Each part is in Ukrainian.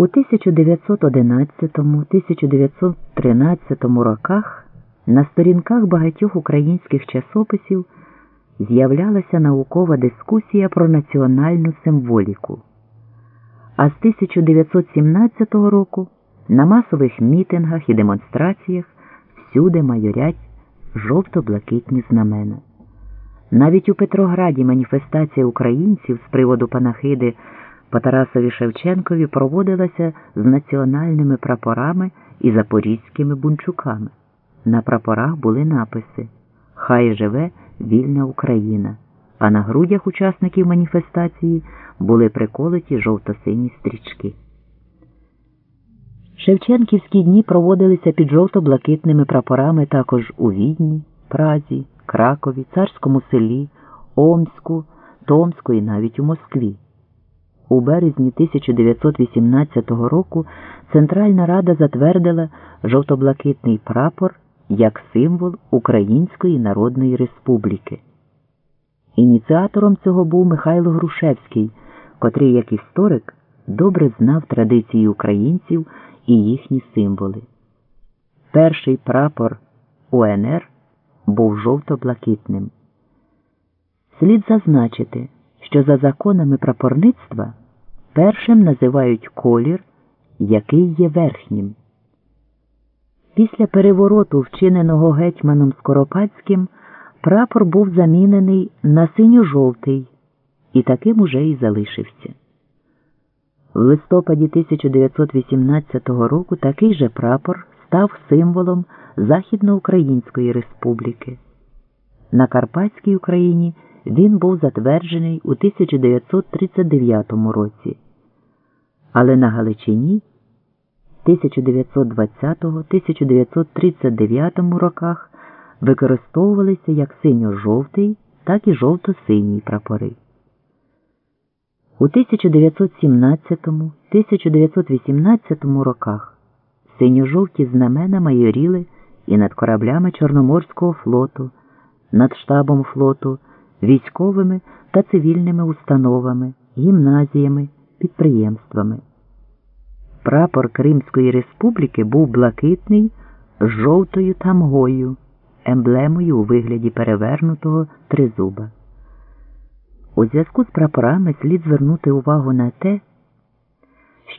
У 1911-1913 роках на сторінках багатьох українських часописів з'являлася наукова дискусія про національну символіку. А з 1917 року на масових мітингах і демонстраціях всюди майорять жовто-блакитні знамена. Навіть у Петрограді маніфестація українців з приводу панахиди по Тарасові Шевченкові проводилася з національними прапорами і запорізькими бунчуками. На прапорах були написи Хай живе вільна Україна, а на грудях учасників маніфестації були приколоті жовто-сині стрічки. Шевченківські дні проводилися під жовто-блакитними прапорами також у Відні, Празі, Кракові, Царському селі, Омську, Томську і навіть у Москві. У березні 1918 року Центральна Рада затвердила жовто-блакитний прапор як символ Української Народної Республіки. Ініціатором цього був Михайло Грушевський, котрий, як історик, добре знав традиції українців і їхні символи. Перший прапор УНР був жовто-блакитним. Слід зазначити, що за законами прапорництва першим називають колір, який є верхнім. Після перевороту, вчиненого гетьманом Скоропадським, прапор був замінений на синьо-жовтий і таким уже і залишився. В листопаді 1918 року такий же прапор став символом Західноукраїнської Республіки. На Карпатській Україні він був затверджений у 1939 році, але на Галичині 1920-1939 роках використовувалися як синьо-жовтий, так і жовто-синій прапори. У 1917-1918 роках синьо-жовті знамена майоріли і над кораблями Чорноморського флоту, над штабом флоту, військовими та цивільними установами, гімназіями, підприємствами. Прапор Кримської республіки був блакитний з жовтою тамгою, емблемою у вигляді перевернутого тризуба. У зв'язку з прапорами слід звернути увагу на те,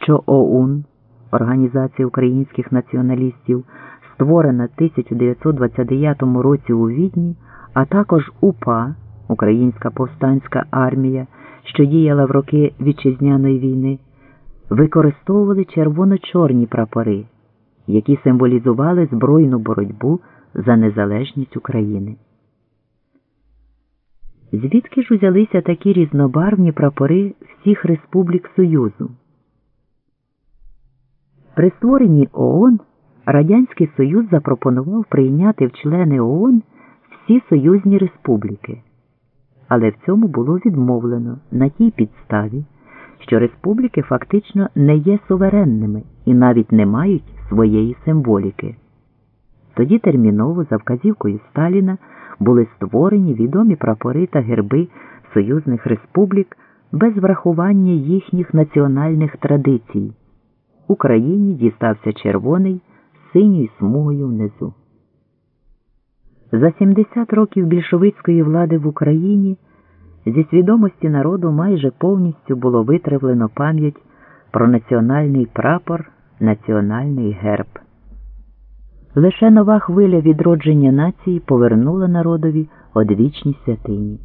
що ОУН, Організація українських націоналістів, створена 1929 році у Відні, а також УПА, Українська повстанська армія, що діяла в роки Вітчизняної війни, використовували червоно-чорні прапори, які символізували збройну боротьбу за незалежність України. Звідки ж узялися такі різнобарвні прапори всіх республік Союзу? При створенні ООН Радянський Союз запропонував прийняти в члени ООН всі союзні республіки, але в цьому було відмовлено на тій підставі, що республіки фактично не є суверенними і навіть не мають своєї символіки. Тоді терміново за вказівкою Сталіна були створені відомі прапори та герби союзних республік без врахування їхніх національних традицій. Україні дістався червоний синьою смугою внизу. За 70 років більшовицької влади в Україні зі свідомості народу майже повністю було витравлено пам'ять про національний прапор, національний герб. Лише нова хвиля відродження нації повернула народові одвічні святині.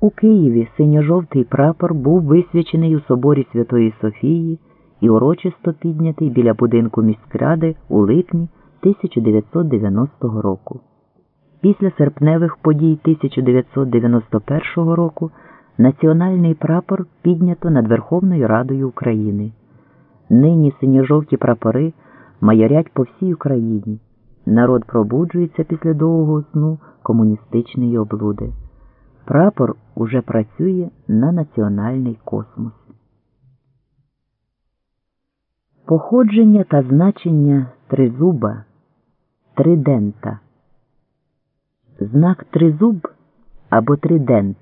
У Києві синьо-жовтий прапор був висвячений у соборі Святої Софії і урочисто піднятий біля будинку міськради у липні 1990 року. Після серпневих подій 1991 року національний прапор піднято над Верховною Радою України. Нині синьо-жовті прапори майорять по всій Україні. Народ пробуджується після довгого сну комуністичної облуди. Прапор уже працює на національний космос. Походження та значення тризуба тридента. Знак тризуб або тридент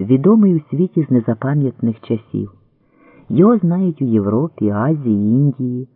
відомий у світі з незапам'ятних часів. Його знають у Європі, Азії, Індії.